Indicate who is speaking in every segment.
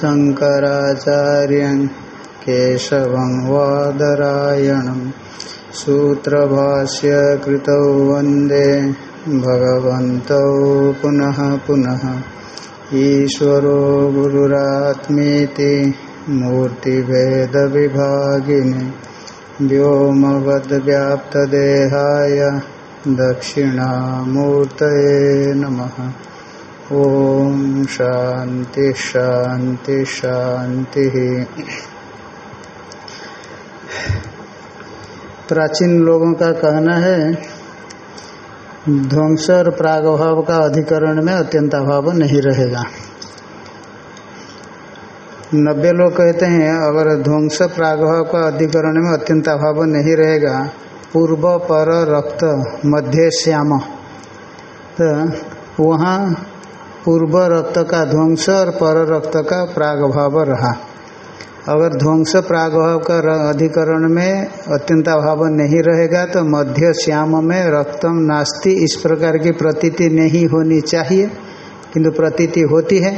Speaker 1: शङ्कराचार्यं वादरायणं सूत्रभाष्य कृतौ वंदे भगवन्तौ पुनः पुनः। ईश्वरो गुरुरात्मेति मूर्तिभेदविभागिने व्योमवद्व्याप्तदेहाय दक्षिणामूर्तये नमः। ओम शांति शांति शांति प्राचीन लोगों का कहना है, ध्वंस और प्रागभाव का अधिकरण में अत्यंत अभाव नहीं रहेगा। नब्बे लोग कहते हैं, अगर ध्वंस प्रागभाव का अधिकरण में अत्यंत अभाव नहीं रहेगा, पूर्व पर रक्त, मध्य श्याम तो वहाँ पूर्व रक्त का ध्वंस और पर रक्त का प्रागभाव रहा। अगर ध्वंस प्रागभाव का अधिकरण में अत्यंताभाव नहीं रहेगा तो मध्य श्याम में रक्तम नास्ति इस प्रकार की प्रतीति नहीं होनी चाहिए। किंतु प्रतीति होती है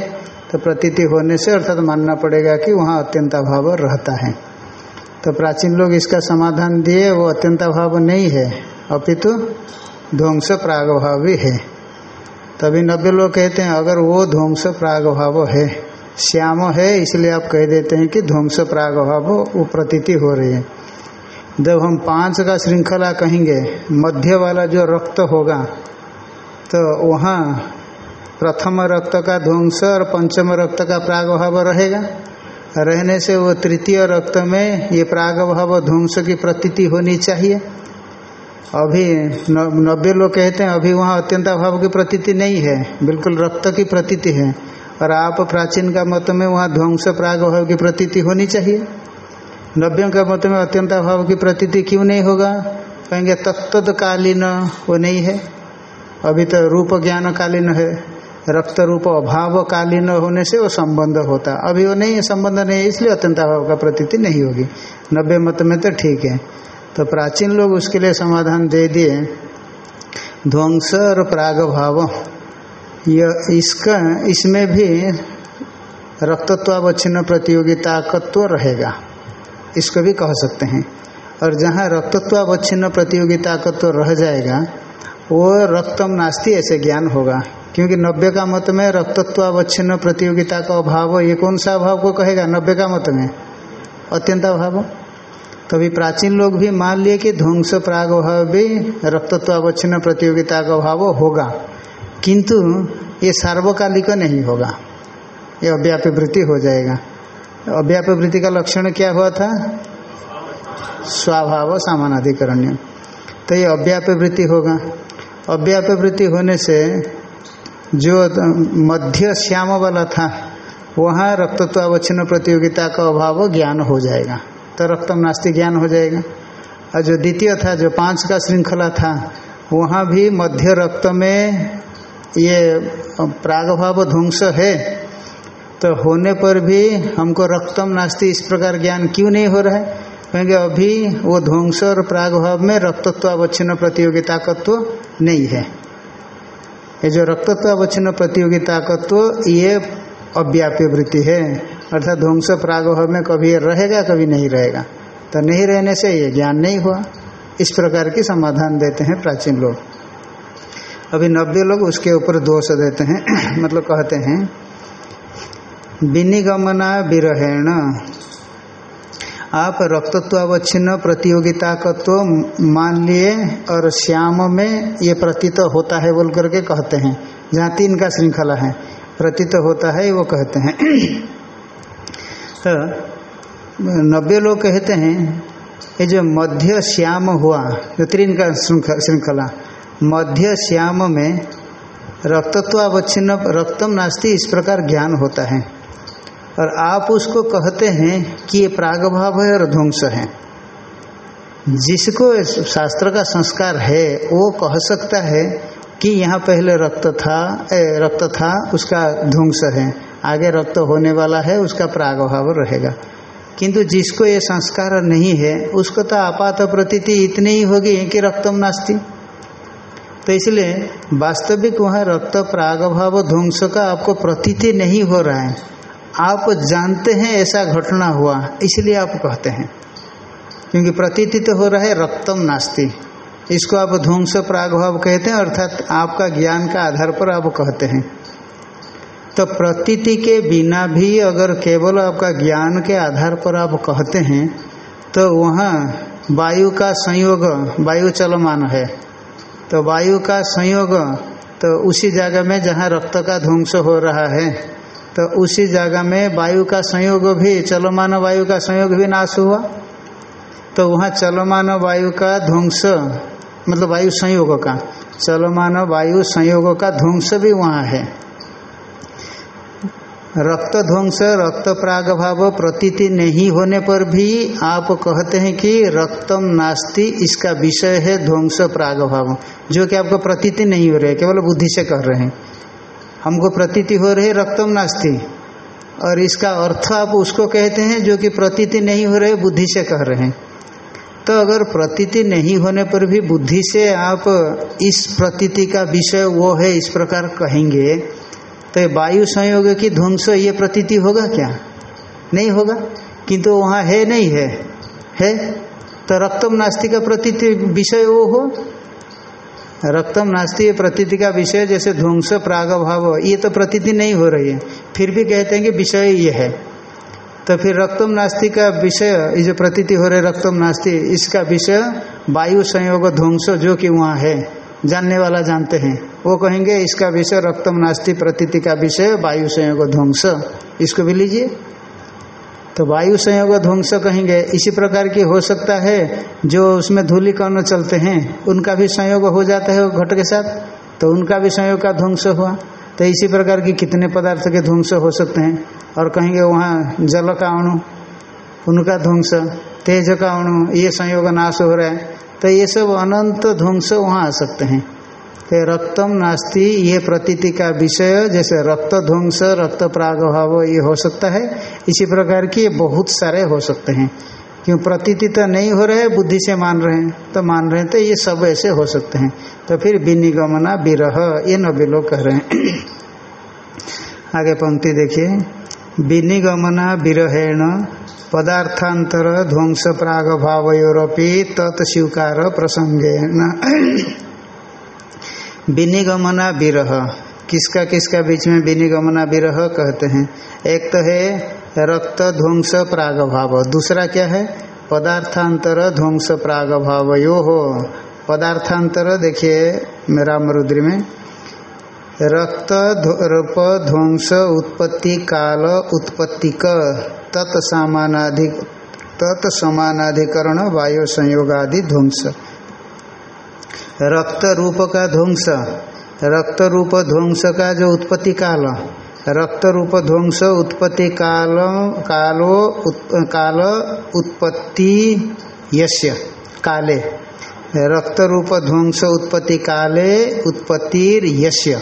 Speaker 1: तो प्रतीति होने से अर्थात मानना पड़ेगा कि वहाँ अत्यंताभाव रहता है। तो प्राचीन लोग इसका समाधान दिए, वो अत्यंताभाव नहीं है। अपितु ध्वंस प्रागभाव भी है। तभी नब्बे लोग कहते हैं, अगर वो ध्वंस प्रागभाव है, श्याम है, इसलिए आप कह देते हैं कि ध्वंस प्रागभाव वो प्रतीति हो रही है। जब हम पाँच का श्रृंखला कहेंगे, मध्य वाला जो रक्त होगा तो वहाँ प्रथम रक्त का ध्वंस और पंचम रक्त का प्रागभाव रहेगा। रहने से वो तृतीय रक्त में ये प्रागभाव ध्वंस की प्रतीति होनी चाहिए। अभी नब्बे लोग कहते हैं, अभी वहाँ अत्यंताभाव की प्रतीति नहीं है। बिल्कुल रक्त की प्रतीति है। और आप प्राचीन का मत में वहाँ ध्वंस प्राग अभाव की प्रतीति होनी चाहिए। नब्बे का मत में अत्यंताभाव की प्रतीति क्यों नहीं होगा? कहेंगे तत्तकालीन वो नहीं है। अभी तो रूप ज्ञान कालीन है। रक्त रूप अभाव कालीन होने से वो संबंध होता। अभी वो नहीं, संबंध नहीं, इसलिए अत्यंताभाव का प्रतीति नहीं होगी। नब्बे मत में तो ठीक है। तो प्राचीन लोग उसके लिए समाधान दे दिए। ध्वंस और प्रागभाव। यह इसका, इसमें भी रक्तत्वावच्छिन्न प्रतियोगिता तत्व रहेगा। इसको भी कह सकते हैं। और जहाँ रक्तत्वावच्छिन्न प्रतियोगिता तत्व रह जाएगा, वो रक्तम नास्ति ऐसे ज्ञान होगा। क्योंकि नब्बे का मत में रक्तत्वावच्छिन्न प्रतियोगिता का अभाव, ये कौन सा अभाव को कहेगा? नब्बे का मत में। अत्यंताभाव तभी प्राचीन लोग भी मान लिए कि ध्वंस प्रागभाव भी रक्तत्वावच्छिन्न प्रतियोगिता का भाव होगा। किंतु ये सार्वकालिक नहीं होगा। ये अव्याप्य वृत्ति हो जाएगा। अव्याप्य वृत्ति का लक्षण क्या हुआ था? स्वभाव सामान सामानाधिकरण्य। तो ये अव्याप्य वृत्ति होगा। अव्याप्य वृत्ति होने से जो मध्य श्याम वाला था, वहाँ रक्तत्वावच्छिन्न प्रतियोगिता का अभाव ज्ञान हो जाएगा। तो रक्तम नास्ति ज्ञान हो जाएगा। और जो द्वितीय था, जो पाँच का श्रृंखला था, वहाँ भी मध्य रक्त में ये प्रागभाव ध्वंस है। तो होने पर भी हमको रक्तम नास्ति इस प्रकार ज्ञान क्यों नहीं हो रहा है? क्योंकि अभी वो ध्वंस और प्रागभाव में रक्तत्वावच्छिन्न प्रतियोगिता तत्व नहीं है। ये जो रक्तत्वावच्छिन्न प्रतियोगिता तत्व ये अव्याप्य वृत्ति है। अर्थात ध्वंस प्रागभाव में कभी रहेगा, कभी नहीं रहेगा। तो नहीं रहने से ये ज्ञान नहीं हुआ। इस प्रकार की समाधान देते हैं प्राचीन लोग। अभी नब्बे लोग उसके ऊपर दोष देते हैं। मतलब कहते हैं, विनिगमना विरहेण। आप रक्तत्वावच्छिन्न प्रतियोगिता का तो मान लिए और श्याम में ये प्रतीत होता है बोल करके कहते हैं। जहाँ तीन का श्रृंखला है। प्रतीत होता है, वो कहते हैं। तो नब्बे लोग कहते हैं, ये जो मध्य श्याम हुआ, जो तीन का श्रृंखला मध्य श्याम में रक्तत्वावच्छिन्न रक्तम नास्ति, इस प्रकार ज्ञान होता है। और आप उसको कहते हैं कि ये प्रागभाव है और ध्वंस है। जिसको शास्त्र का संस्कार है, वो कह सकता है कि यहाँ पहले रक्त था ए, रक्त था उसका ध्वंस है। आगे रक्त होने वाला है उसका प्रागभाव रहेगा। किंतु जिसको ये संस्कार नहीं है उसको तो आपात प्रतीति इतनी ही होगी कि रक्तम नास्ती। तो इसलिए वास्तविक वहाँ रक्त प्रागभाव ध्वंस का आपको प्रतीति नहीं हो रहा है। आप जानते हैं ऐसा घटना हुआ इसलिए आप कहते हैं। क्योंकि प्रतीति तो हो रहा है रक्तम नास्ती। इसको आप ध्वंस प्रागभाव कहते हैं, अर्थात आपका ज्ञान का आधार पर आप कहते हैं। तो प्रतीति के बिना भी अगर केवल आपका ज्ञान के आधार पर आप कहते हैं तो वहाँ वायु का संयोग, वायु चलमान है। तो वायु का संयोग तो उसी जगह में जहाँ रक्त का ध्वंस हो रहा है तो उसी जगह में वायु का संयोग भी, चलमान वायु का संयोग भी नाश हुआ। तो वहाँ चलमान वायु का ध्वंस मतलब वायु संयोग का। चलमान वायु संयोग का ध्वंस भी वहाँ है। रक्त ध्वंस, रक्त प्राग भाव प्रतीति नहीं होने पर भी आप कहते हैं कि रक्तम नास्ति, इसका विषय है ध्वंस प्राग भाव जो कि आपको प्रतीति नहीं हो रहे, केवल बुद्धि से कह रहे हैं। हमको प्रतीति हो रही है रक्तम नास्ति, और इसका अर्थ आप उसको कहते हैं जो कि प्रतीति नहीं हो रहे, बुद्धि से कह रहे हैं। तो अगर प्रतीति नहीं होने पर भी बुद्धि से आप इस प्रतीति का विषय वो है, इस प्रकार कहेंगे तो वायु संयोग की ध्वंस, ये प्रतीति होगा क्या? नहीं होगा। किंतु वहाँ है नहीं है। है? तो रक्तम नास्ति का प्रतीति विषय वो हो। रक्तम नास्ति प्रतीति का विषय, जैसे ध्वंस प्राग भाव ये तो प्रतीति नहीं हो रही है। फिर भी कहते हैं कि विषय ये है। तो फिर रक्तम नास्ति का विषय, ये जो प्रतीति हो रहे रक्तम नास्ति, इसका विषय वायु संयोग ध्वंस जो कि वहाँ है, जानने वाला जानते हैं। वो कहेंगे, इसका विषय रक्तम नास्ति प्रतीति का विषय वायु संयोग ध्वंस। इसको भी लीजिए। तो वायु संयोग ध्वंस कहेंगे, इसी प्रकार की हो सकता है, जो उसमें धूलि कर्ण चलते हैं, उनका भी संयोग हो जाता है घट के साथ तो उनका भी संयोग का ध्वंस हुआ। तो इसी प्रकार की कितने पदार्थ के ध्वंस हो सकते हैं। और कहेंगे वहाँ जल का अणु, उनका ध्वंस, तेज का अणु, ये संयोग नाश हो रहा है। तो ये सब अनंत ध्वंस वहाँ आ सकते हैं। तो रक्तम नास्ति, ये प्रतीति का विषय, जैसे रक्त ध्वंस, रक्त प्रागभाव, ये हो सकता है। इसी प्रकार की ये बहुत सारे हो सकते हैं। क्यों प्रतीति तो नहीं हो रहे, बुद्धि से मान रहे हैं तो मान रहे हैं तो ये सब ऐसे हो सकते हैं। तो फिर विनिगमना विरह, ये नब्बे लोग कह रहे हैं। आगे पंक्ति देखिए। विनिगमना विरहेण, पदार्थांतर ध्वंस प्राग भावयोरपी तत्स्वीकार प्रसंगेन। विनिगमना विरह, किसका किसका बीच में विनिगमना विरह कहते हैं? एक तो है रक्त ध्वंस प्राग भाव दूसरा क्या है? पदार्थांतर ध्वंस प्राग भाव यो हो पदार्थांतर, देखिए मेरा मरुद्री में। रक्त रूप ध्वंस उत्पत्ति काल उत्पत्ति का तत्सामानाधिक, तत्समानाधिकरण वायु संयोगादि ध्वंस। रक्त रूप का ध्वंस। रक्त रूप ध्वंस का जो उत्पत्ति काल। रक्त रूप ध्वंस उत्पत्ति काल कालो उत, काल उत्पत्ति यस्य काले। रक्त रूप ध्वंस उत्पत्ति काले उत्पत्तिर यस्य।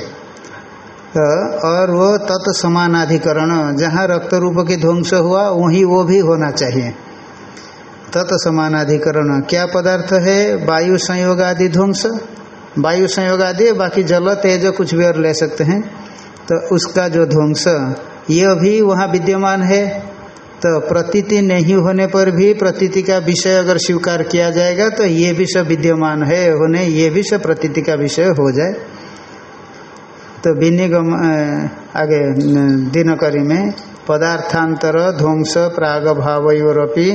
Speaker 1: और वो तत्समानाधिकरण जहाँ रक्त रूप के ध्वंस हुआ वहीं वो भी होना चाहिए। तत्समानाधिकरण क्या पदार्थ है? वायु संयोग आदि ध्वंस। वायु संयोग आदि बाकी जल तेज कुछ भी और ले सकते हैं। तो उसका जो ध्वंस, ये भी वहाँ विद्यमान है। तो प्रतीति नहीं होने पर भी प्रतीति का विषय अगर स्वीकार किया जाएगा तो ये भी सब विद्यमान है, होने ये भी सब प्रतीति का विषय हो जाए। तो विनिगम आगे दिनकरी में, पदार्थांतर ध्वंस प्राग भावयोरपी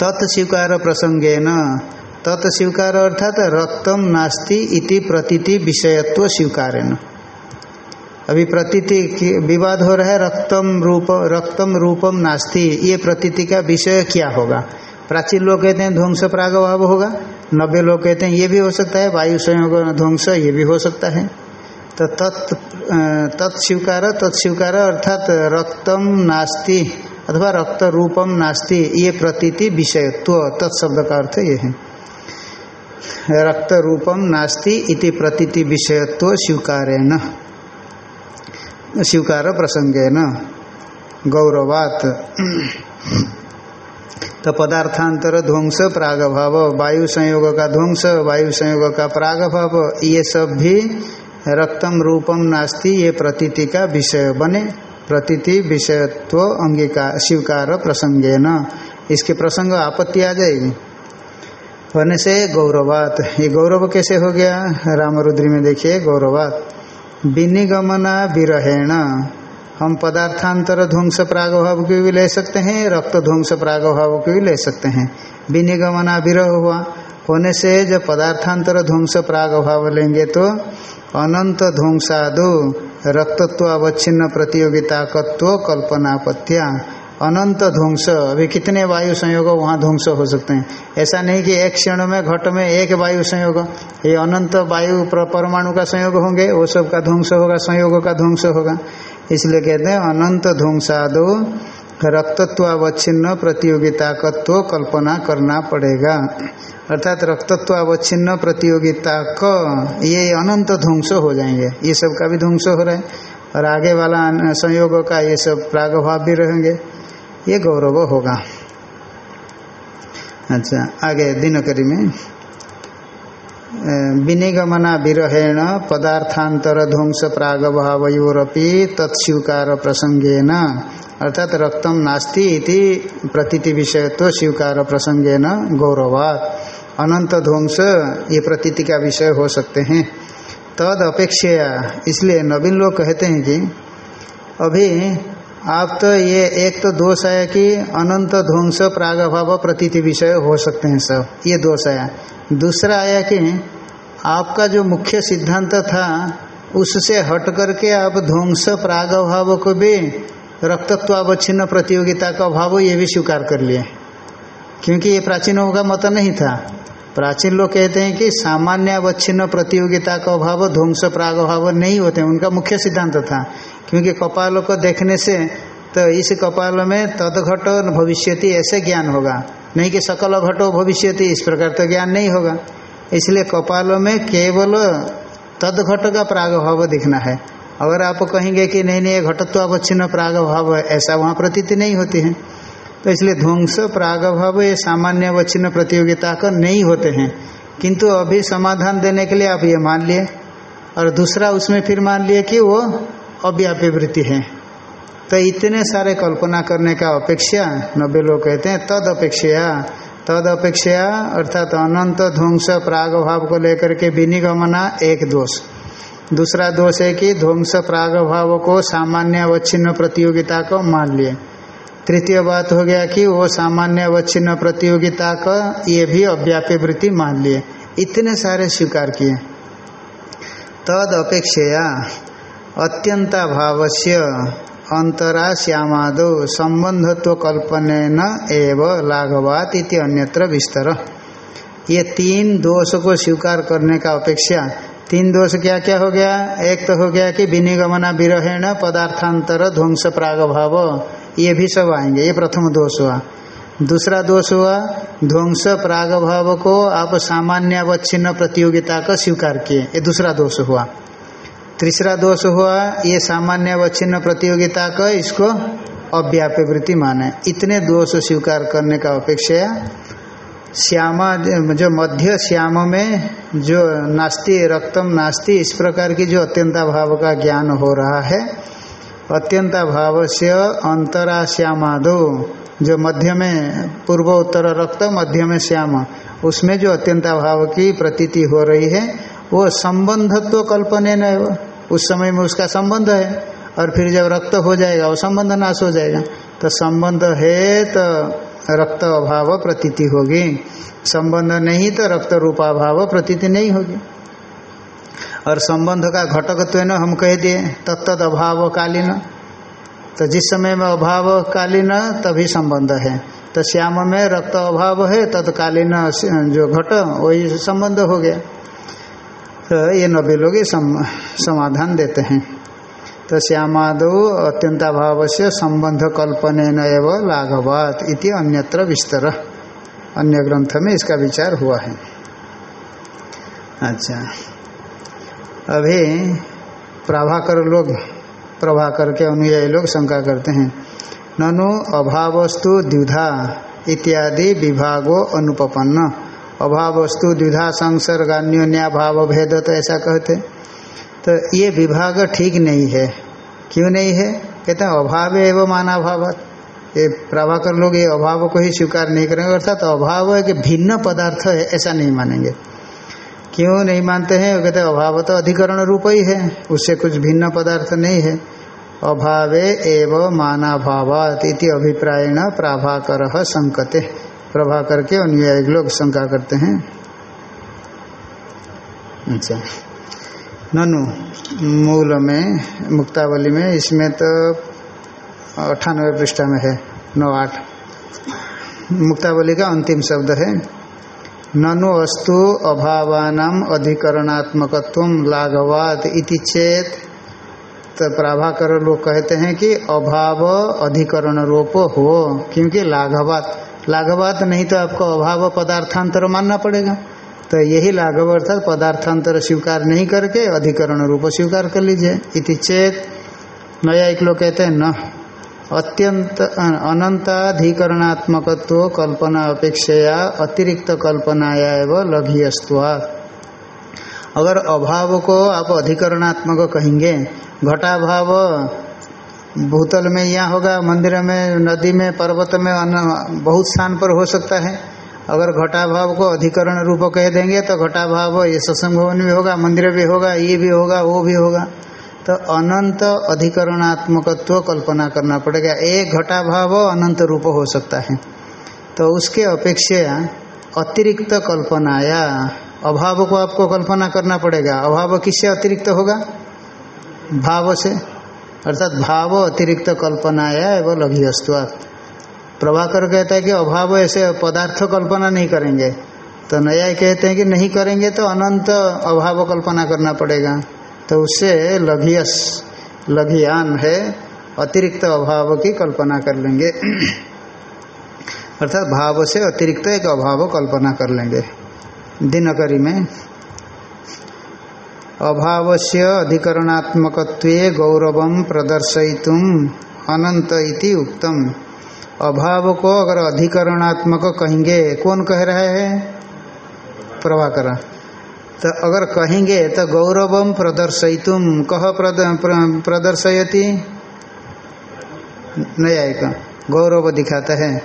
Speaker 1: तत्स्वीकार प्रसंगेन। तत्स्वीकार अर्थात रक्तम नास्ति इति प्रतीति विषयत्व स्वीकारेण अभी प्रतीति विवाद हो रहा है, रक्तम रूप, रक्तम रूपम नास्ति। ये प्रतीति का विषय क्या होगा? प्राचीन लोग कहते हैं ध्वंस प्रागभाव होगा, नब्बे लोग कहते हैं ये भी हो सकता है, वायु संयोग ध्वंस ये भी हो सकता है। तो तत् तत्स्वीकार तत्स्वीकार अर्थात रक्तम नास्ति अथवा रक्त रूपम नास्ति, ये प्रतीति विषयत्व, तत्शब्द का अर्थ ये है। रक्त रूपम नास्ति इति प्रतीति विषयत्व स्वीकारेण। स्वीकार प्रसंगेन गौरवात। तो पदार्थांतर ध्वंस प्रागभाव, वायु संयोग का ध्वंस, वायु संयोग का प्रागभाव, ये सब भी रक्तम रूपम नास्ति, ये प्रतीति का विषय बने। प्रतीति विषयत्व अंगीकार स्वीकार प्रसंगे न इसके प्रसंग आपत्ति आ जाएगी। होने से गौरवात। ये गौरव कैसे हो गया? रामरुद्री में देखिए, गौरवात। विनिगमना विरहेण। हम पदार्थांतर ध्वंस प्रागभाव की भी ले सकते हैं, रक्त ध्वंस प्रागभाव की भी ले सकते हैं। विनिगमना विरह हुआ। होने से जब पदार्थांतर ध्वंस प्रागभाव लेंगे तो अनंत ध्वंसादो रक्तत्व अवच्छिन्न कल्पना कल्पनापत्या अनंत ध्वंस। अभी कितने वायु संयोग वहाँ ध्वंस हो सकते हैं? ऐसा नहीं कि एक क्षण में, घट में एक वायु संयोग। ये अनंत वायु परमाणु का संयोग होंगे, वो सब का ध्वंस होगा, संयोग का ध्वंस होगा। इसलिए कहते हैं, अनंत ध्वंसादो रक्तत्वावच्छिन्न प्रतियोगिताकत्व कल्पना करना पड़ेगा। अर्थात रक्तत्वावच्छिन्न प्रतियोगिता क ये अनंत ध्वंस हो जाएँगे। ये सब का भी ध्वंस हो रहा है। और आगे वाला संयोग का ये सब प्रागभाव भी रहेंगे। ये गौरव होगा। अच्छा आगे दिनकरी में विनिगमना विरहेण पदार्थांतर ध्वंस प्रागभावयोरपि तत्स्वीकार प्रसंगेन। अर्थात रक्तम नास्ति इति प्रतीति विषयत्व स्वीकार प्रसंगेन गौरवात। अनंत ध्वंस ये प्रतीति का विषय हो सकते हैं। तद अपेक्षया इसलिए नवीन लोग कहते हैं कि अभी आप तो ये एक तो दोष आया कि अनंत ध्वंस प्रागभाव प्रतीति विषय हो सकते हैं सब। ये दोष आया। दूसरा आया कि आपका जो मुख्य सिद्धांत था, उससे हट करके आप ध्वंस प्रागभाव को भी रक्तत्वावच्छिन्न प्रतियोगिता का भाव ये भी स्वीकार कर लिए। क्योंकि ये प्राचीनों का मत नहीं था। प्राचीन लोग कहते हैं कि सामान्य अवच्छिन्न प्रतियोगिता का अभाव, ध्वंस प्रागभाव नहीं होते उनका मुख्य सिद्धांत था। क्योंकि कपालों को देखने से तो इस कपाल में तदघट भविष्यति, ऐसे ज्ञान होगा। नहीं कि सकल घटो भविष्यति, इस प्रकार तो ज्ञान नहीं होगा। इसलिए कपालों में केवल तदघट का प्रागभाव दिखना है। अगर आप कहेंगे कि नहीं नहीं, ये घटत्वावच्छिन्न प्रागभाव ऐसा वहाँ प्रतीति नहीं होती है। तो इसलिए ध्वंस प्रागभाव ये सामान्य अवच्छिन्न प्रतियोगिता का नहीं होते हैं। किंतु अभी समाधान देने के लिए आप ये मान लिए, और दूसरा उसमें फिर मान लिए कि वो अव्याप्य वृत्ति है। तो इतने सारे कल्पना करने का अपेक्षा, नब्बे लोग कहते हैं, तद अपेक्षा तद अपेक्षा अर्थात अनंत ध्वंस, प्राग भाव को लेकर के विनिगमना एक दोष। दूसरा दोष है कि ध्वंस, प्राग भाव को सामान्य अवच्छिन्न प्रतियोगिता को मान लिए। तृतीय बात हो गया कि वो सामान्य अवच्छिन्न प्रतियोगिता का ये भी अव्याप्य वृत्ति मान लिए। इतने सारे स्वीकार किए। तद अपेक्षया अत्यंताभाव से अंतरा श्यामादो संबंधत्व कल्पन एव लाघवात इति अन्यत्र विस्तर। ये तीन दोष को स्वीकार करने का अपेक्षा, तीन दोष क्या क्या हो गया? एक तो हो गया कि विनिगमना विरहेण पदार्थांतर ध्वंस प्रागभाव। ये भी सब आएँगे, ये प्रथम दोष हुआ। दूसरा दोष हुआ, ध्वंस प्रागभाव को आप सामान्य अवच्छिन्न प्रतियोगिता का स्वीकार किए। ये दूसरा दोष हुआ। तीसरा दोष हुआ, ये सामान्य अवच्छिन्न प्रतियोगिता का इसको अव्याप्य वृत्ति माने। इतने दोष स्वीकार करने का अपेक्षा श्यामा, जो मध्य श्याम में जो नास्ति, रक्तम नास्ति, इस प्रकार की जो अत्यंता भाव का ज्ञान हो रहा है अत्यंता भाव से अंतरा श्यामादो जो मध्य में पूर्व उत्तर रक्त, मध्य में श्याम, उसमें जो अत्यंता भाव की प्रतीति हो रही है, वो संबंधत्व कल्पने न उस समय में उसका संबंध है, और फिर जब रक्त हो जाएगा, वो संबंध नाश हो जाएगा। तो संबंध है तो रक्त अभाव प्रतीति होगी। संबंध नहीं तो रक्त रूपाभाव प्रतीति नहीं होगी। और संबंध का घटकत्व न हम कह दिए तत्त अभाव कालीन तो जिस समय में अभाव कालीन तभी संबंध है। तो श्याम में रक्त अभाव है तत्कालीन जो घट वही संबंध हो गया। तो ये नब्बे लोग सम, समाधान देते हैं। तो श्यामादो अत्यंताभाव से संबंध कल्पन एवं लाघवात इति अन्यत्र विस्तर। अन्य ग्रंथ में इसका विचार हुआ है। अच्छा। अभी प्रभाकर लोग, प्रभाकर के अनुयायी लोग शंका करते हैं। ननु अभावस्तु द्विधा इत्यादि विभागो अनुपन्न अभावस्तु द्विधा संसर्गान्यो न्या भाव भेद तो ऐसा कहते। तो ये विभाग ठीक नहीं है। क्यों नहीं है? कहते हैं अभाव एवं माना भाव ये प्रभाकर लोग ये अभाव को ही स्वीकार नहीं करेंगे। अर्थात तो अभाव है कि भिन्न पदार्थ है, ऐसा नहीं मानेंगे। क्यों नहीं मानते हैं? कहते हैं, अभाव तो अधिकरण रूप ही है। उससे कुछ भिन्न पदार्थ नहीं है। अभावे एव माना भावात इति अभिप्रायण प्राभाकर संकते। प्रभाकर के अनुयायी लोग शंका करते हैं। अच्छा। ननु, मूल में, मुक्तावली में, इसमें तो अठानवे पृष्ठा में है, नौ आठ। मुक्तावली का अंतिम शब्द है ननु अस्तु अभावान अधिकरणात्मकत्व लाघवाद इति चेत तो प्राभाकर लोग कहते हैं कि अभाव अधिकरण रूप हो, क्योंकि लाघवात। लाघवात नहीं तो आपको अभाव पदार्थांतर मानना पड़ेगा। तो यही लाघव अर्थात पदार्थांतर स्वीकार नहीं करके अधिकरण रूप स्वीकार कर लीजिए। इति चेत नया एक लोग कहते हैं, न अत्यंत अनंताधिकरणात्मकत्व कल्पना अपेक्षया अतिरिक्त कल्पनाया एवं लघियस्वा अगर अभाव को आप अधिकरणात्मक कहेंगे, घटाभाव भूतल में यहाँ होगा, मंदिर में, नदी में, पर्वत में बहुत स्थान पर हो सकता है। अगर घटाभाव को अधिकरण रूप कह देंगे तो घटाभाव ये सत्संग भवन भी होगा, मंदिर भी होगा, ये भी होगा, वो भी होगा। तो अनंत अधिकरणात्मकत्व कल्पना करना पड़ेगा। एक घटाभाव अनंत रूप हो सकता है। तो उसके अपेक्षा अतिरिक्त कल्पनाया अभाव को आपको कल्पना करना पड़ेगा। अभाव किससे अतिरिक्त होगा? भाव से। अर्थात भाव अतिरिक्त कल्पनाया एवं लघियस्वात् प्रभाकर कहता है कि अभाव ऐसे पदार्थ कल्पना नहीं करेंगे। तो नया कहते हैं कि नहीं करेंगे तो अनंत अभाव कल्पना करना पड़ेगा। तो उससे लघियस, लघियान है, अतिरिक्त अभाव की कल्पना कर लेंगे। अर्थात भाव से अतिरिक्त एक अभाव कल्पना कर लेंगे, दिनकरी में। अभाव से अधिकरणात्मक गौरव प्रदर्शयितुम अनंत इति उक्तम। अभाव को अगर अधिकरणात्मक कहेंगे, कौन कह रहा है? प्रभाकर। तो अगर कहेंगे तो गौरवम प्रदर्शयितुम कह प्रदर्शयति? न्यायिक। गौरव दिखाता है।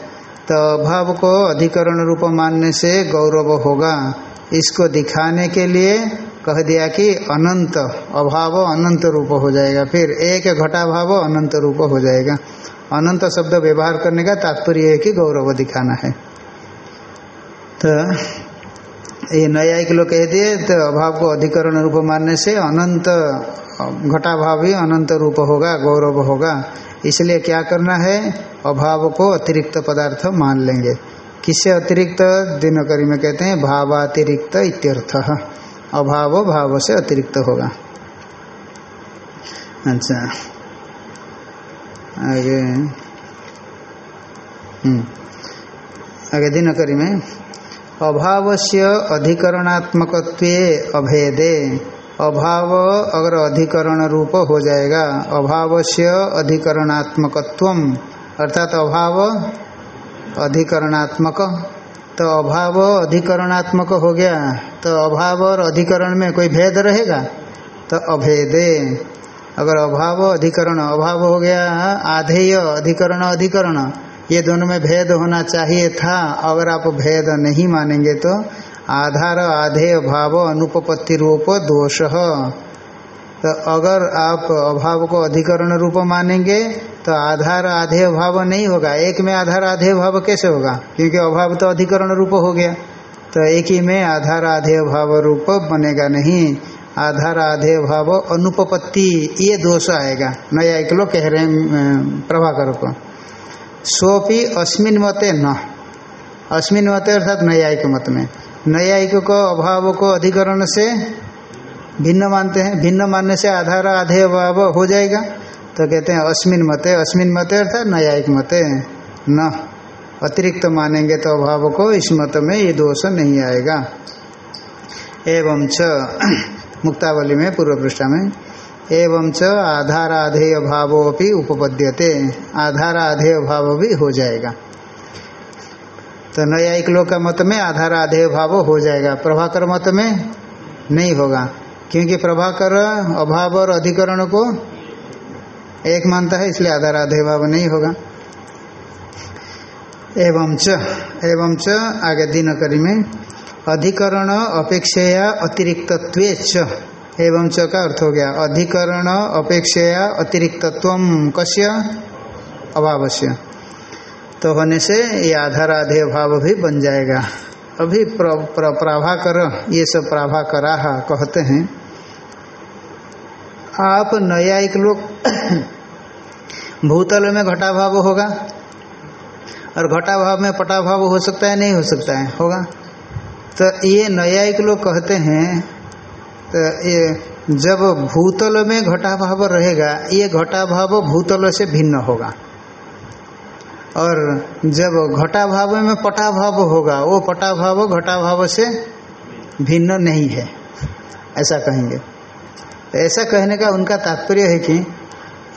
Speaker 1: तो अभाव को अधिकरण रूप मानने से गौरव होगा। इसको दिखाने के लिए कह दिया कि अनंत अभाव अनंत रूप हो जाएगा। फिर एक घटा भाव अनंत रूप हो जाएगा। अनंत शब्द व्यवहार करने का तात्पर्य है कि गौरव दिखाना है। तो ये न्यायिक लोग कह दिए तो अभाव को अधिकरण रूप मानने से अनंत घटाभाव ही अनंत रूप होगा गौरव होगा। इसलिए क्या करना है? अभाव को अतिरिक्त पदार्थ मान लेंगे। किससे अतिरिक्त? दिनकरी में कहते हैं भावातिरिक्त इत्यर्थ। अभाव भाव से अतिरिक्त होगा। अच्छा। आगे। हम्म, आगे दिनकरी में। अभाव से अधिकरणात्मक अभेदे। अभाव अगर अधिकरण रूप हो जाएगा। अभाव से अधिकरणात्मकत्व, अर्थात अभाव अधिकरणात्मक। तो अभाव अधिकरणात्मक हो गया तो अभाव और अधिकरण में कोई भेद रहेगा? तो अभेदे। अगर अभाव अधिकरण, अभाव हो गया, आधेय अधिकरण अधिकरण ये दोनों में भेद होना चाहिए था। अगर आप भेद नहीं मानेंगे तो आधार, आधेय, भाव, अनुपपत्ति रूप, दोष। तो अगर आप अभाव को अधिकरण रूप मानेंगे तो आधार, आधेय, भाव नहीं होगा। एक में आधार, आधेय, भाव कैसे होगा? क्योंकि अभाव तो अधिकरण रूप हो गया। तो एक ही में आधार, आधेय, भाव रूप बनेगा नहीं। आधार आधे भाव, अनुपपत्ति, ये दोष आएगा। नया एक लोग कह रहे हैं प्रभाकर को। सोपी अस्मिन मते न। अस्मिन मते अर्थात न्यायिक मत में। न्यायिक को अभाव को अधिकरण से भिन्न मानते हैं। भिन्न मानने से आधार आधे अभाव हो जाएगा। तो कहते हैं अस्मिन मते। अस्मिन मते अर्थात न्यायिक मते न। अतिरिक्त मानेंगे तो अभाव को इस मत में ये दोष नहीं आएगा। एवं च। मुक्तावली में पूर्व पृष्ठा में एवं च आधाराधेय भावो भी उपपद्यते। आधाराधेय भाव भी हो जाएगा। तो न्यायिक लोग का मत में आधाराधेय भाव हो जाएगा। प्रभाकर मत में नहीं होगा। क्योंकि प्रभाकर अभाव और अधिकरण को एक मानता है, इसलिए आधाराधेय भाव नहीं होगा। एवं च एवं च, आगे दिनकरी में, अधिकरण अपेक्षया अतिरिक्त एवं च का अर्थ हो गया। अधिकरण अपेक्षया अतिरिक्तत्व कस्य? अभावस्य। तो होने से ये आधाराधेय भाव भी बन जाएगा। अभी प्र, प्र, प्राभाकर ये सब प्राभाकरा कहते हैं। आप न्यायिक लोग भूतल में घटाभाव होगा? और घटाभाव में पटाभाव हो सकता है नहीं हो सकता है? होगा। तो ये न्यायिक लोग कहते हैं तो ये जब भूतल में घटाभाव रहेगा, ये घटाभाव भूतल से भिन्न होगा। और जब घटाभाव में पटाभाव होगा, वो पटाभाव घटाभाव से भिन्न नहीं है। ऐसा कहेंगे। तो ऐसा कहने का उनका तात्पर्य है कि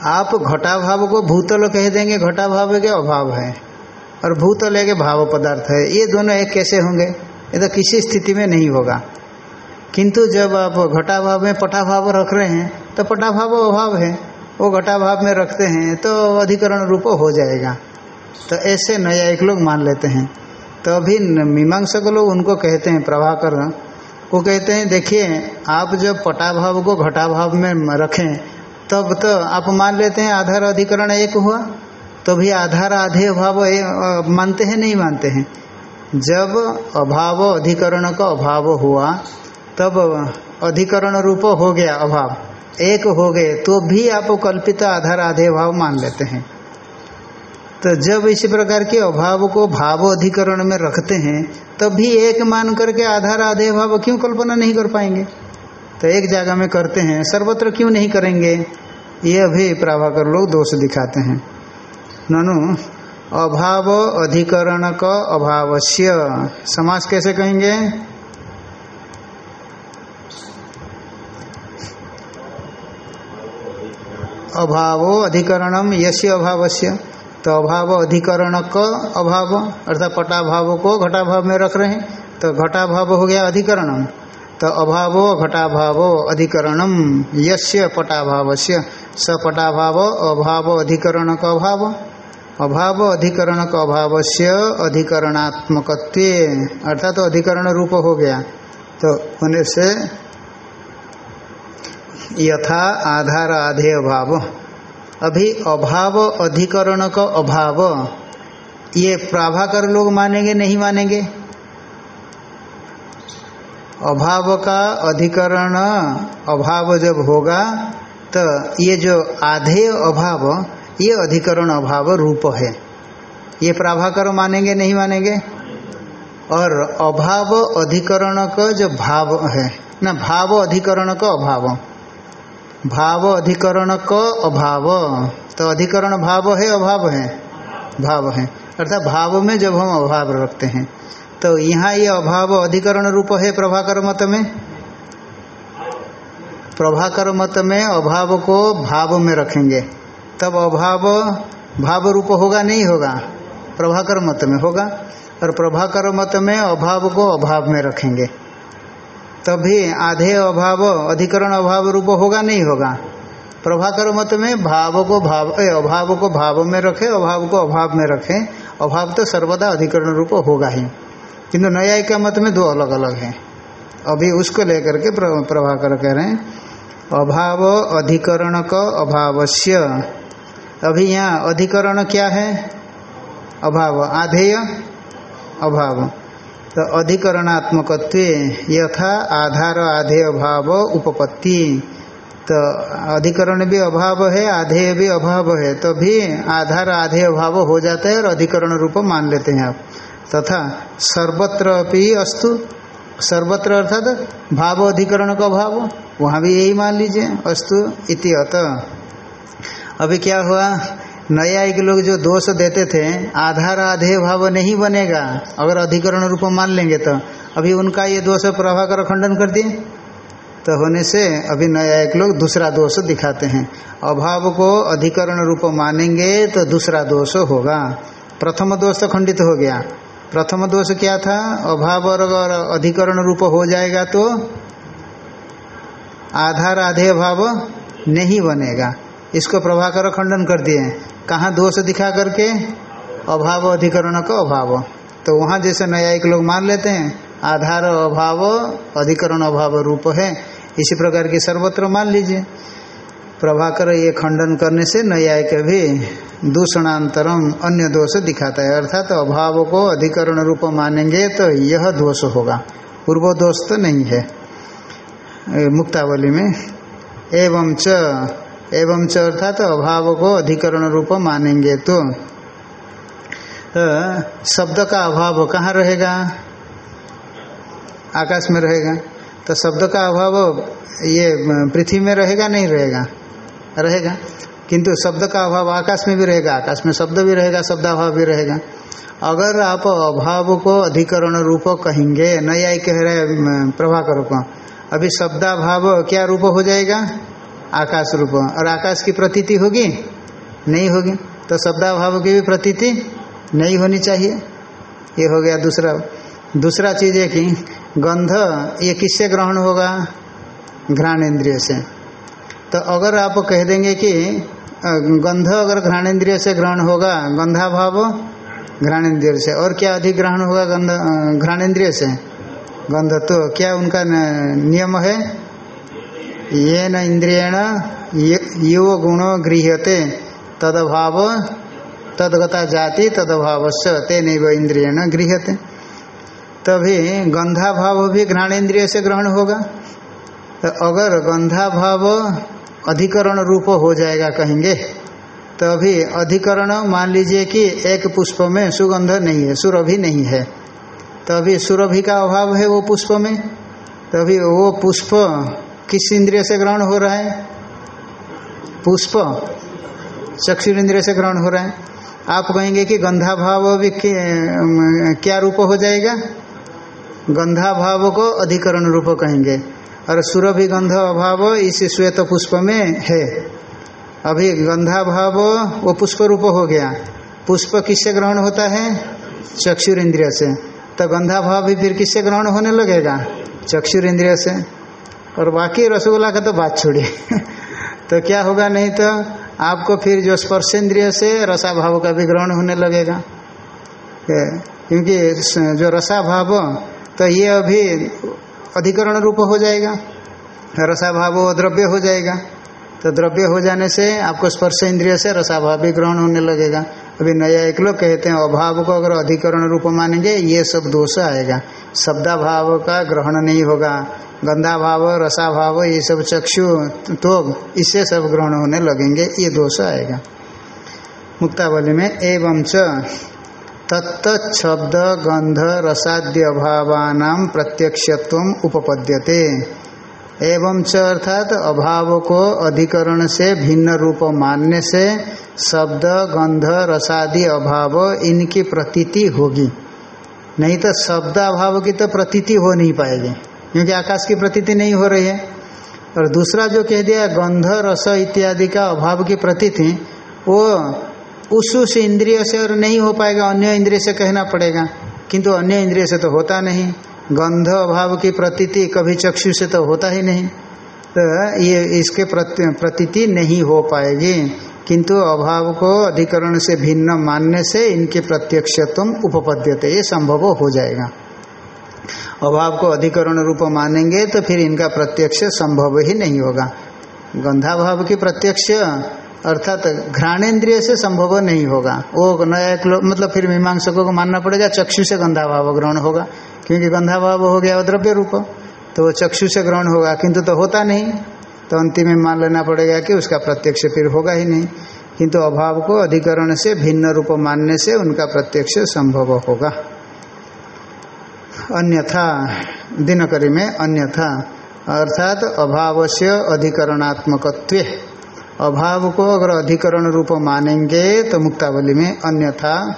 Speaker 1: आप घटाभाव को भूतल कह देंगे, घटाभाव के अभाव है। और भूतल के भाव पदार्थ है। ये दोनों एक कैसे होंगे? ये तो किसी स्थिति में नहीं होगा। किंतु जब आप घटाभाव में पटाभाव रख रहे हैं तो पटाभाव अभाव है। वो घटाभाव में रखते हैं तो अधिकरण रूप हो जाएगा। तो ऐसे नया एक लोग मान लेते हैं। तो अभी मीमांसक लोग उनको कहते हैं, प्रभाकर, वो कहते हैं, देखिए, आप जब पटाभाव को घटाभाव में रखें, तब तो आप मान लेते हैं, आधार अधिकरण एक हुआ। तो भी आधार आधे भाव मानते हैं, नहीं मानते हैं। जब अभाव, अधिकरण का अभाव हुआ तब अधिकरण रूप हो गया अभाव। एक हो गए तो भी आप कल्पित आधार, आधे भाव मान लेते हैं। तो जब इसी प्रकार के अभाव को भाव अधिकरण में रखते हैं, तब भी एक मान करके आधार, आधे भाव क्यों कल्पना नहीं कर पाएँगे? तो एक जगह में करते हैं, सर्वत्र क्यों नहीं करेंगे? ये अभी प्राभाकर लोग दोष दिखाते हैं। ननु, अभाव अधिकरण का अभावस्य समास कैसे कहेंगे? अभावो अधिकरणम यश्य अभावस्य। तो अभाव अधिकरण का अभाव, अर्थात पटाभाव को घटाभाव में रख रहे हैं। तो घटाभाव हो गया अधिकरणम तो अभावो घटाभावो अधिकरणम यस्य पटाभाव से सपटाभाव अभाव अधिकरण का अभाव। अभाव अधिकरण का अभाव से अधिकरणात्मक अर्थात तो अधिकरण रूप हो गया। तो होने से यथा आधार आधे अभाव। अभी अभाव, अधिकरण का अभाव। ये प्राभाकर लोग मानेंगे, नहीं मानेंगे? अभाव का अधिकरण, अभाव जब होगा तो ये जो आधे अभाव, ये अधिकरण अभाव रूप है। ये प्राभाकर मानेंगे, नहीं मानेंगे? और अभाव, अधिकरण का जो भाव है, ना, भाव, अधिकरण का अभाव। भाव अधिकरण का अभाव। तो अधिकरण भाव है, अभाव है? भाव है। अर्थात भाव में जब हम अभाव रखते हैं तो यहाँ ये अभाव अधिकरण रूप है प्रभाकर मत में? प्रभाकर मत में अभाव को भाव में रखेंगे। तब अभाव भाव रूप होगा, नहीं होगा? प्रभाकर मत में होगा। और प्रभाकर मत में अभाव को अभाव में रखेंगे। तभी आधे अभाव, अधिकरण अभाव रूप होगा, नहीं होगा। प्रभाकर मत में भाव को भाव अभाव को भाव में रखे, अभाव को अभाव में रखें। अभाव तो सर्वदा अधिकरण रूप होगा ही। किंतु न्याय का मत में दो अलग अलग हैं। अभी उसको लेकर के प्रभाकर कह रहे हैं, अभाव अधिकरण का अभावस्य। अभी यहाँ अधिकरण क्या है? अभाव, आधेय अभाव। तो अधिकरणात्मक यथा आधार आधेय भाव उपपत्ति। तो अधिकरण भी अभाव है, आधेय भी अभाव है तो भी आधार आधेय भाव हो जाता है और अधिकरण रूप मान लेते हैं आप। तथा सर्वत्र भी अस्तु। सर्वत्र अर्थात भाव अधिकरण का भाव वहाँ भी यही मान लीजिए, अस्तु इति अत। अभी क्या हुआ? न्यायिक लोग जो दोष देते थे आधार आधे भाव नहीं बनेगा। अगर अधिकरण रूप मान लेंगे तो। अभी उनका ये दोष प्रभाकर खंडन कर दिए। तो होने से अभी न्यायिक लोग दूसरा दोष दिखाते हैं। अभाव को अधिकरण रूप मानेंगे तो दूसरा दोष होगा। प्रथम दोष तो खंडित हो गया। प्रथम दोष क्या था? अभाव और अधिकरण रूप हो जाएगा तो आधार आधे भाव नहीं बनेगा। इसको प्रभाकर खंडन कर दिए। कहाँ दोष दिखा करके? अभाव अधिकरण का अभाव। तो वहाँ जैसे न्यायिक लोग मान लेते हैं, आधार अभाव, अधिकरण अभाव रूप है। इसी प्रकार की सर्वत्र मान लीजिए। प्रभाकर ये खंडन करने से न्यायिक भी दूषणांतरम अन्य दोष दिखाता है। अर्थात तो अभाव को अधिकरण रूप मानेंगे तो यह दोष होगा। पूर्व दोष तो नहीं है। मुक्तावली में, एवं च एवं च अर्थात तो अभाव को अधिकरण रूप मानेंगे तो शब्द का अभाव कहाँ रहेगा? आकाश में रहेगा। तो शब्द का अभाव ये पृथ्वी में रहेगा, नहीं रहेगा? रहेगा। किंतु शब्द का अभाव आकाश में भी रहेगा। आकाश में शब्द भी रहेगा, शब्दाभाव भी रहेगा। अगर आप अभाव को अधिकरण रूप कहेंगे, नया कह रहे प्रभाकर को, अभी शब्दाभाव क्या रूप हो जाएगा? आकाश रूप। और आकाश की प्रतीति होगी? नहीं होगी। तो शब्दाभाव की भी प्रतीति नहीं होनी चाहिए। ये हो गया दूसरा। दूसरा चीज़ है कि गंध, ये किससे ग्रहण होगा? घ्राण इंद्रिय से। तो अगर आप कह देंगे कि गंध अगर घ्राणेन्द्रिय से ग्रहण होगा गंधा भाव घ्राणेन्द्रिय से। और क्या अधिक ग्रहण होगा गंध घ्राणेन्द्रिय से? गंध। तो क्या उनका नियम है? ये न इंद्रियण यो गुणो गृह्यते, तदभाव, तदगता जाति तदभाव ते नैव इंद्रियण गृह्यते। तभी गंधा भाव भी घ्राणेन्द्रिय से ग्रहण होगा। तो अगर गंधा भाव अधिकरण रूप हो जाएगा कहेंगे तो अभी अधिकरण मान लीजिए कि एक पुष्प में सुगंध नहीं है, सुरभि नहीं है। तभी तो सुरभि का अभाव है वो पुष्प में। तभी तो वो पुष्प किस इंद्रिय से ग्रहण हो रहा है? पुष्प। चक्षु इंद्रिय से ग्रहण हो रहा है। आप कहेंगे कि गंधा भाव भी क्या रूप हो जाएगा? गंधा भाव को अधिकरण रूप कहेंगे। और सुरभि गंध अभाव इस श्वेत पुष्प में है। अभी गंधा भाव वो पुष्प रूप हो गया। पुष्प किससे ग्रहण होता है? चक्षुर इंद्रिय से। तो गंधा भाव भी फिर किससे ग्रहण होने लगेगा? चक्षुर इंद्रिय से। और बाकी रसगुल्ला का तो बात छोड़िए। तो क्या होगा, नहीं तो आपको फिर जो स्पर्श इंद्रिय से रसा भाव का भी ग्रहण होने लगेगा। क्योंकि जो रसा भाव तो ये अभी अधिकरण रूप हो जाएगा। रसाभाव द्रव्य हो जाएगा। तो द्रव्य हो जाने से आपको स्पर्श इंद्रिय से रसाभाव भी ग्रहण होने लगेगा। अभी नया एक लोग कहते हैं, अभाव को अगर अधिकरण रूप मानेंगे, ये सब दोष आएगा। शब्दाभाव का ग्रहण नहीं होगा। गंधा भाव रसा भाव ये सब चक्षु तो इससे सब ग्रहण होने लगेंगे, ये दोष आएगा। मुक्तावली में, एवं च तत्तब्द गंध रसाद्य भावानाम प्रत्यक्षत्व उपपद्यते। एवं च अर्थात अभाव को अधिकरण से, भिन्न रूप मानने से, शब्द, गंध, रसादि, अभाव, इनकी प्रतीति होगी। नहीं तो शब्द अभाव की तो प्रतीति हो नहीं पाएगी। क्योंकि आकाश की प्रतीति नहीं हो रही है। और दूसरा जो कह दिया, गंध, रस इत्यादि का अभाव की प्रतीति, वो उस उस इंद्रिय से और नहीं हो पाएगा, अन्य इंद्रिय से कहना पड़ेगा। किंतु अन्य इंद्रिय से तो होता नहीं। गंध अभाव की प्रतीति कभी चक्षु से तो होता ही नहीं। तो ये इसके प्रतीति नहीं हो पाएगी। किंतु अभाव को अधिकरण से भिन्न मानने से इनके प्रत्यक्षत्व उपपद्यते, ये संभव हो जाएगा। अभाव को अधिकरण रूप मानेंगे तो फिर इनका प्रत्यक्ष संभव ही नहीं होगा। गंधाभाव की प्रत्यक्ष, अर्थात घ्राणेन्द्रिय से संभव नहीं होगा। वो नया मतलब फिर मीमांसकों को मानना पड़ेगा, चक्षु से गंधा भाव ग्रहण होगा। क्योंकि गंधा भाव हो गया द्रव्य रूप तो वो चक्षु से ग्रहण होगा, किंतु तो होता नहीं। तो अंतिम में मान लेना पड़ेगा कि उसका प्रत्यक्ष फिर होगा ही नहीं। किंतु अभाव को अधिकरण से, भिन्न रूप मानने से उनका प्रत्यक्ष संभव होगा। अन्यथा, दिनकरी में अन्यथा, अर्थात अभाव से अधिकरणात्मकत्व। अभाव को अगर अधिकरण रूप मानेंगे तो मुक्तावली में अन्यथा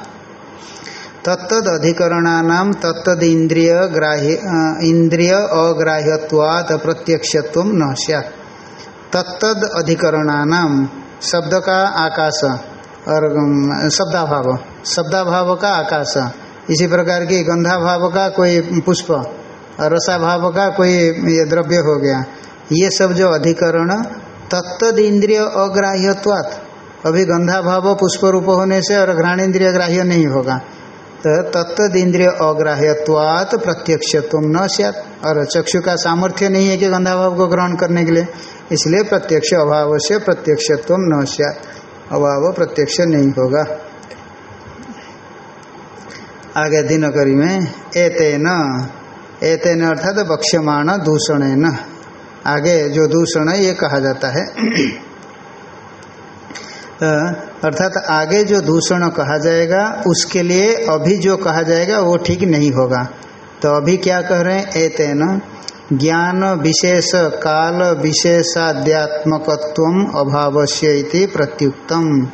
Speaker 1: तत्द अधिकरणानाम तत्द इंद्रिय ग्राह्य इंद्रिय अग्राह्यवाद प्रत्यक्षत्व न सैत् तत्द अधिकरणानाम शब्द का आकाश और शब्दाभाव शब्दाभाव का आकाश इसी प्रकार की गंधा भाव का कोई पुष्प और रसा भाव का कोई ये द्रव्य हो गया। ये सब जो अधिकरण तत्द इंद्रिय अग्राह्यवात अभी गंधा भाव पुष्प रूप होने से और घ्राण इंद्रिय ग्राह्य नहीं होगा। तो तत्द इंद्रिय अग्राह्यवात प्रत्यक्षत्व न सत और चक्षु का सामर्थ्य नहीं है कि गंधाभाव को ग्रहण करने के लिए। इसलिए प्रत्यक्ष अभाव से प्रत्यक्षत्व न सत अभाव प्रत्यक्ष नहीं होगा। आगे दिनकरी में एतेन एतेन अर्थात बक्ष्यमाण दूषण न आगे जो दूषण है, ये कहा जाता है। अर्थात आगे जो दूषण कहा जाएगा, उसके लिए अभी जो कहा जाएगा, वो ठीक नहीं होगा। तो अभी क्या कह रहे हैं? एतेन, ज्ञान विशेष, काल विशेषाध्यात्मकत्व अभावस्य प्रत्युक्तम।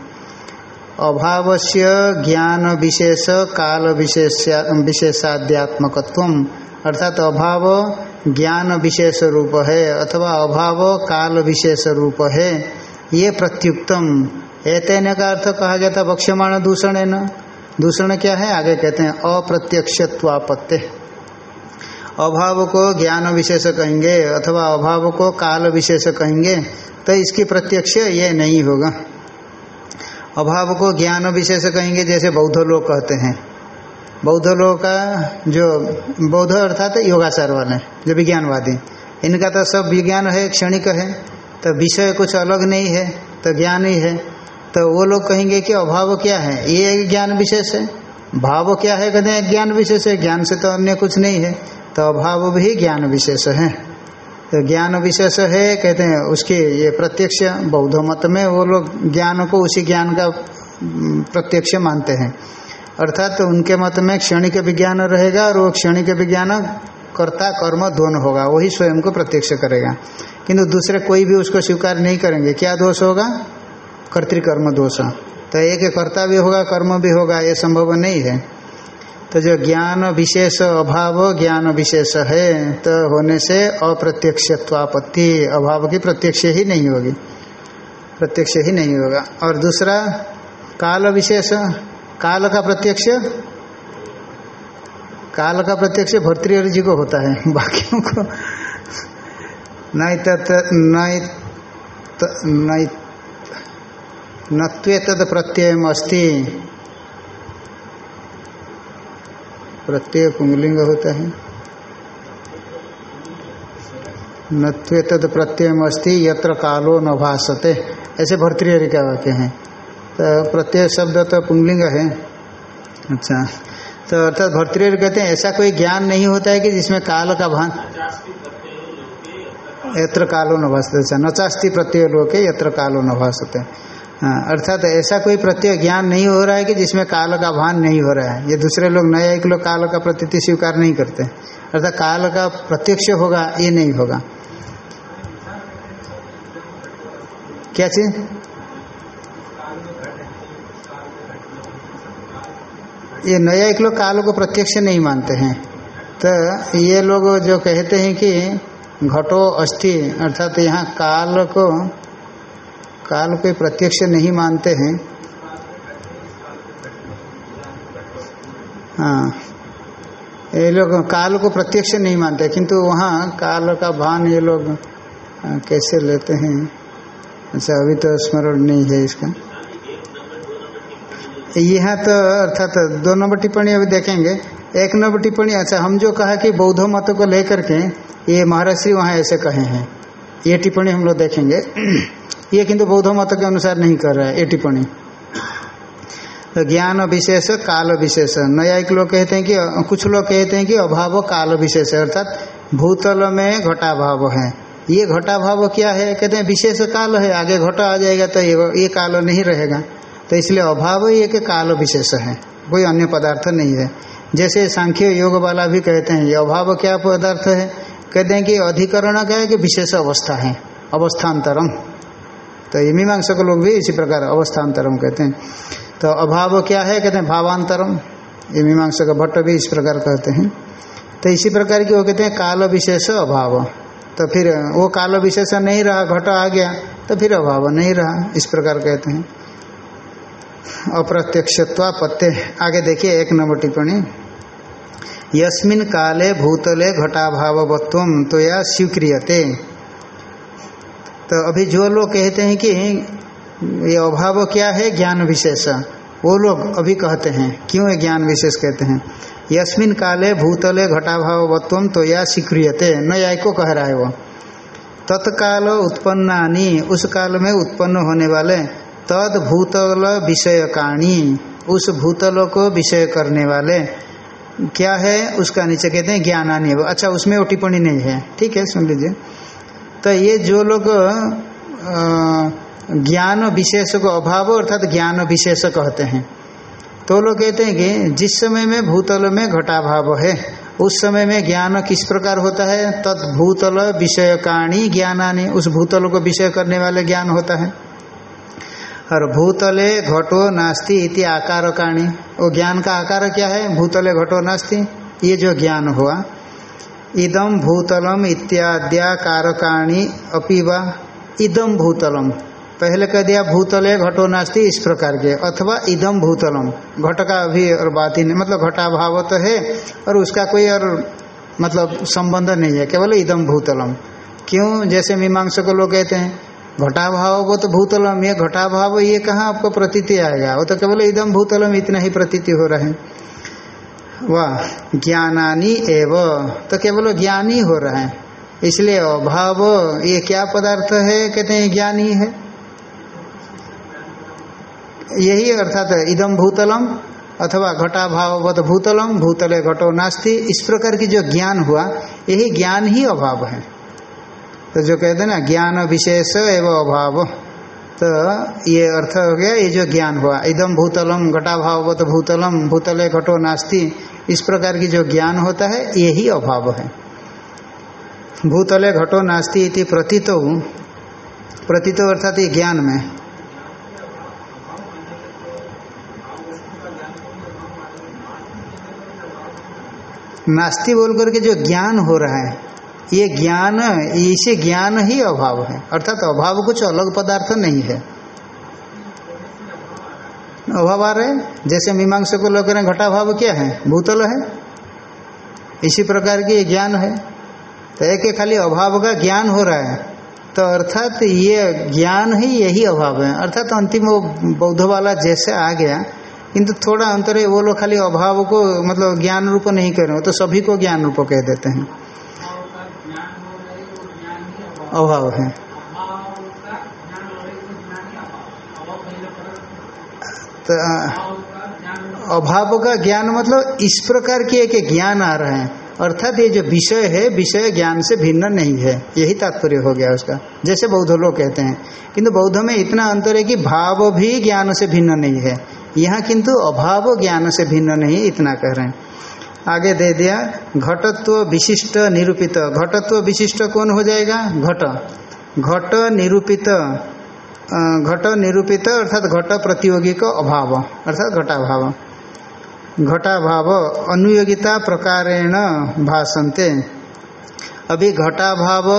Speaker 1: अभावस्य ज्ञान विशेष काल विशेष विशेषाध्यात्मकत्व अर्थात अभाव ज्ञान विशेष रूप है अथवा अभाव काल विशेष रूप है ये प्रत्युक्तम। एतन का अर्थ कहा जाता वक्ष्यमाण दूषण है न दूषण क्या है? आगे कहते हैं अप्रत्यक्षत्वापत्य अभाव को ज्ञान विशेष कहेंगे अथवा अभाव को काल विशेष कहेंगे तो इसकी प्रत्यक्ष ये नहीं होगा। अभाव को ज्ञान विशेष कहेंगे, जैसे बौद्ध लोग कहते हैं। बौद्ध लोग का जो, बौद्ध अर्थात योगाचार वाले, जो विज्ञानवादी। इनका तो सब विज्ञान है, क्षणिक है तो विषय कुछ अलग नहीं है तो ज्ञान ही है। तो वो लोग कहेंगे कि अभाव क्या है? ये ज्ञान विशेष है। भाव क्या है? कहते हैं, ज्ञान विशेष है, ज्ञान से तो अन्य कुछ नहीं है। तो अभाव भी ज्ञान विशेष है। तो ज्ञान विशेष है, कहते हैं, उसके ये प्रत्यक्ष बौद्ध मत में वो लोग ज्ञान को उसी ज्ञान का प्रत्यक्ष मानते हैं। अर्थात तो उनके मत में क्षणिक विज्ञान रहेगा और वो क्षणिक विज्ञान कर्ता, कर्म, दोनों होगा, वही स्वयं को प्रत्यक्ष करेगा। किंतु दूसरे कोई भी उसको स्वीकार नहीं करेंगे, क्या दोष होगा? कर्तिकर्म दोष। तो एक कर्ता भी होगा, कर्म भी होगा, ये संभव नहीं है। तो जो ज्ञान विशेष अभाव, ज्ञान विशेष है तो होने से अप्रत्यक्षत्वापत्ति, अभाव की प्रत्यक्ष ही नहीं होगी। प्रत्यक्ष ही नहीं होगा। और दूसरा, काल विशेष, काल का प्रत्यक्ष, काल का प्रत्यक्ष भर्तृहरि जी को होता है, बाकियों को। नहीं तत् नत्वे तद प्रत्यय अस्ति। प्रत्यय पुंगलिंग होता है। नत्वे तद प्रत्यय अस्ति, यत्र कालो न भाषते ऐसे भर्तृहरि का वाक्य है। तो प्रत्यय शब्द तो पुंगलिंग है। अच्छा। तो अर्थात भर्तृहरि कहते हैं, ऐसा कोई ज्ञान नहीं होता है कि जिसमें काल का भान यत्र कालो न भाषते अच्छा नचास्ती प्रत्यय लोके, यत्र कालो न भाषते अर्थात ऐसा कोई प्रत्यय ज्ञान नहीं हो रहा है कि जिसमें काल का भान नहीं हो रहा है। ये दूसरे लोग नया एक लोग काल का प्रतीति स्वीकार नहीं करते। अर्थात काल का प्रत्यक्ष होगा, ये नहीं होगा। क्या चीज़? ये नया एक लोग काल को प्रत्यक्ष नहीं मानते हैं। तो ये लोग जो कहते हैं कि घटो अस्थि, अर्थात यहाँ काल को काल को प्रत्यक्ष नहीं मानते हैं। हाँ। ये लोग काल को प्रत्यक्ष नहीं मानते, किंतु वहाँ काल का भान ये लोग कैसे लेते हैं? अच्छा अभी तो स्मरण नहीं है इसका। यहाँ तो अर्थात दो नंबर टिप्पणी अभी देखेंगे। एक नंबर टिप्पणी अच्छा हम जो कहा कि बौद्ध मत को लेकर के ये महाराष्ट्री वहाँ ऐसे कहे हैं। ये टिप्पणी हम लोग देखेंगे। ये किंतु बौद्ध मत के अनुसार नहीं कर रहा है ये टिप्पणी। तो ज्ञान विशेष काल विशेष। न्यायिक लोग कहते हैं कि कुछ लोग कहते हैं कि अभाव काल विशेष अर्थात भूतल में घटाभाव है। ये घटाभाव क्या है? कहते हैं विशेष काल है आगे घटा आ जाएगा तो ये, ये काल नहीं रहेगा। तो इसलिए अभाव ये कि काल विशेष है कोई अन्य पदार्थ नहीं है। जैसे सांख्य योग वाला भी कहते हैं ये अभाव क्या पदार्थ है? कहते हैं कि अधिकरण क्या है कि विशेष अवस्था है अवस्थान्तरम तो ये मीमांसक लोग भी इसी प्रकार अवस्थान्तरम कहते हैं। तो अभाव क्या है? कहते हैं भावांतरम। ये मीमांसक भट्ट भी इस प्रकार कहते हैं। तो इसी प्रकार की वो कहते हैं काल विशेष अभाव। तो फिर वो काल विशेष नहीं रहा, घट आ गया तो फिर अभाव नहीं रहा, इस प्रकार कहते हैं। अप्रत्यक्षत्वापत्य आगे देखिए एक नंबर टिप्पणी। यस्मिन काले भूतले घटाभावत्व तो या स्वीक्रियते। तो अभी जो लोग कहते हैं कि ये अभाव क्या है ज्ञान विशेष? वो लोग अभी कहते हैं, क्यों ये ज्ञान विशेष कहते हैं? यस्मिन काले भूतले घटाभावत्व तो या स्वीक्रियते न को कह रहा है वो। तत्काल उत्पन्नानी, उस काल में उत्पन्न होने वाले तद भूतल विषयकाणी, उस भूतल को विषय करने वाले। क्या है? उसका नीचे कहते हैं ज्ञानानी। अच्छा उसमें वो टिप्पणी नहीं है। ठीक है, सुन लीजिए। तो ये जो लोग ज्ञान विशेष को अभाव अर्थात ज्ञान विशेष कहते हैं तो लोग कहते हैं कि जिस समय में भूतल में घटाभाव है, उस समय में ज्ञान किस प्रकार होता है? तद भूतल विषयकाणी ज्ञानानी, उस भूतल को विषय करने वाले ज्ञान होता है। और भूतले घटो नास्ति इति आकार काणी वो ज्ञान का आकार क्या है? भूतले घटो नास्ति, ये जो ज्ञान हुआ इदम भूतलम इत्याद्या कारकाणी अपीवा इदम भूतलम। पहले कह दिया, भूतले घटो नास्ति इस प्रकार के, अथवा इदम भूतलम। घट का अभी और बात ही नहीं मतलब घटाभाव तो है, और उसका कोई और मतलब संबंध नहीं है, केवल इदम भूतलम। क्यों? जैसे मीमांस को लोग कहते हैं, घटाभाव वो तो भूतलम, ये घटाभाव, ये कहाँ आपको प्रतीति आएगा? वो तो केवल इदम भूतलम इतना ही प्रतीति हो रहा है। वाह ज्ञानानी एव। तो केवल ज्ञानी हो रहा है। इसलिए अभाव, ये क्या पदार्थ है? कहते हैं ज्ञानी है। यही अर्थात इदम भूतलम अथवा घटाभाववत भूतलम, भूतले घटो नास्ति। इस प्रकार की जो ज्ञान हुआ, यही ज्ञान ही अभाव है। तो जो कहते हैं ना, ज्ञान विशेष एवं अभाव। तो ये अर्थ हो गया, ये जो ज्ञान हुआ। एकदम भूतलम घटा घटाभावत भूतलम भूतले घटो नास्ति, इस प्रकार की जो ज्ञान होता है, यही अभाव है। भूतले घटो नास्ति इति प्रतीतो प्रतीतो अर्थात ये ज्ञान में। नास्ति बोल करके जो ज्ञान हो रहा है ये ज्ञान, इसे ज्ञान ही अभाव है। अर्थात तो अभाव कुछ अलग पदार्थ नहीं है। अभाव आ रहे जैसे मीमांसा को लोग करें घटा भाव क्या है? भूतल है। इसी प्रकार की ज्ञान है। तो एक खाली अभाव का ज्ञान हो रहा है। तो अर्थात ये ज्ञान ही यही अभाव है। अर्थात अंतिम वो बौद्ध वाला जैसे आ गया, किंतु थोड़ा अंतर है, वो लोग खाली अभाव को मतलब ज्ञान रूप नहीं कर रहे हो। तो सभी को ज्ञान रूप कह देते हैं। अभाव है। तो अभाव का ज्ञान मतलब इस प्रकार के एक ज्ञान आ रहे हैं। अर्थात ये जो विषय है, विषय ज्ञान से भिन्न नहीं है। यही तात्पर्य हो गया उसका। जैसे बौद्ध लोग कहते हैं, किंतु बौद्ध में इतना अंतर है कि भाव भी ज्ञान से भिन्न नहीं है। यहाँ किंतु अभाव ज्ञान से भिन्न नहीं, इतना कह रहे हैं। आगे दे दिया, घटत्व विशिष्ट निरूपित। घटत्व विशिष्ट कौन हो जाएगा? घट। घट निरूपित घट निरूपित अर्थात घट प्रतियोगी का अभाव, अर्थात घटाभाव। घटाभाव अनुयोगिता प्रकारेण भाषंते अभी घटाभाव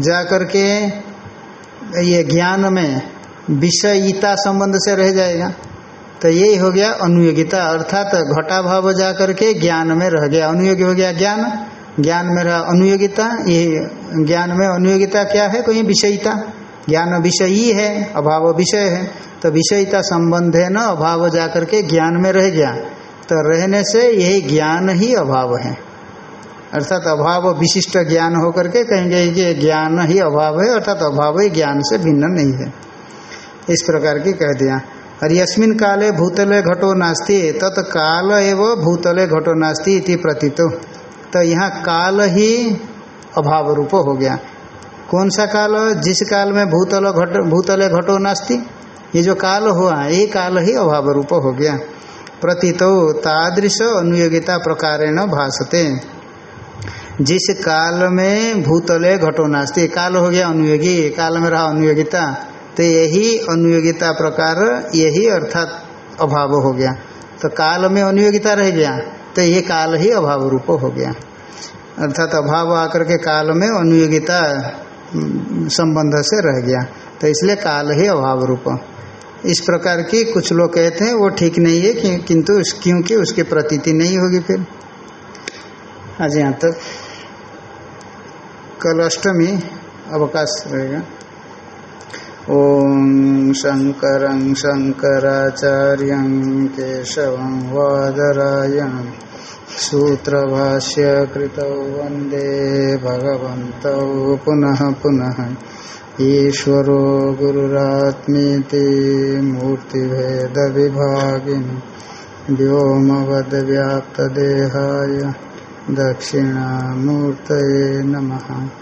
Speaker 1: जाकर के ये ज्ञान में विषयिता संबंध से रह जाएगा। तो यही हो गया अनुयोगिता। अर्थात घटा भाव जा करके ज्ञान में रह गया। अनुयोगी हो गया ज्ञान। ज्ञान में रहा अनुयोगिता। ये ज्ञान में अनुयोगिता क्या है? कोई विषयिता। ज्ञान विषय ही है अभाव विषय है। तो विषयिता संबंध है न, अभाव जा करके ज्ञान में रह गया। तो रहने से यही ज्ञान ही अभाव है। अर्थात अभाव विशिष्ट ज्ञान होकर के कहेंगे कि ज्ञान ही अभाव है। अर्थात अभाव ही ज्ञान से भिन्न नहीं है। इस प्रकार की कह दिया। और यस्मिन काले भूतले घटो नास्ति, तत्काल एवं भूतले घटो नास्ति इति प्रतीतो। तो यहाँ काल ही अभाव रूप हो गया। कौन सा काल? जिस काल में भूतल घट, भूतले घटो नास्ति, ये जो काल हुआ, ये काल ही अभाव रूप हो गया। प्रतीत तादृश अनुयोगिता प्रकारेण भाषते जिस काल में भूतले घटो नास्ती, काल हो गया अनुयोगी, काल में रहा अनुयोगिता। तो यही अनुयोगिता प्रकार, यही अर्थात अभाव हो गया। तो काल में अनुयोगिता रह गया तो ये काल ही अभाव रूप हो गया। अर्थात अभाव आकर के काल में अनुयोगिता संबंध से रह गया। तो इसलिए काल ही अभाव रूप। इस प्रकार की कुछ लोग कहते हैं, वो ठीक नहीं है किंतु क्योंकि उसकी प्रतीति नहीं होगी फिर। आज यहाँ तक, कल अष्टमी अवकाश रहेगा। शंकराचार्य केशव वादरायण सूत्रभाष्य कृतौ वंदे भगवन्तौ पुनः पुनः। ईश्वरो गुरुरात्मीति मूर्तिभेदविभागिनि व्योमवद्व्याप्तदेहाय दक्षिणामूर्तये नमः।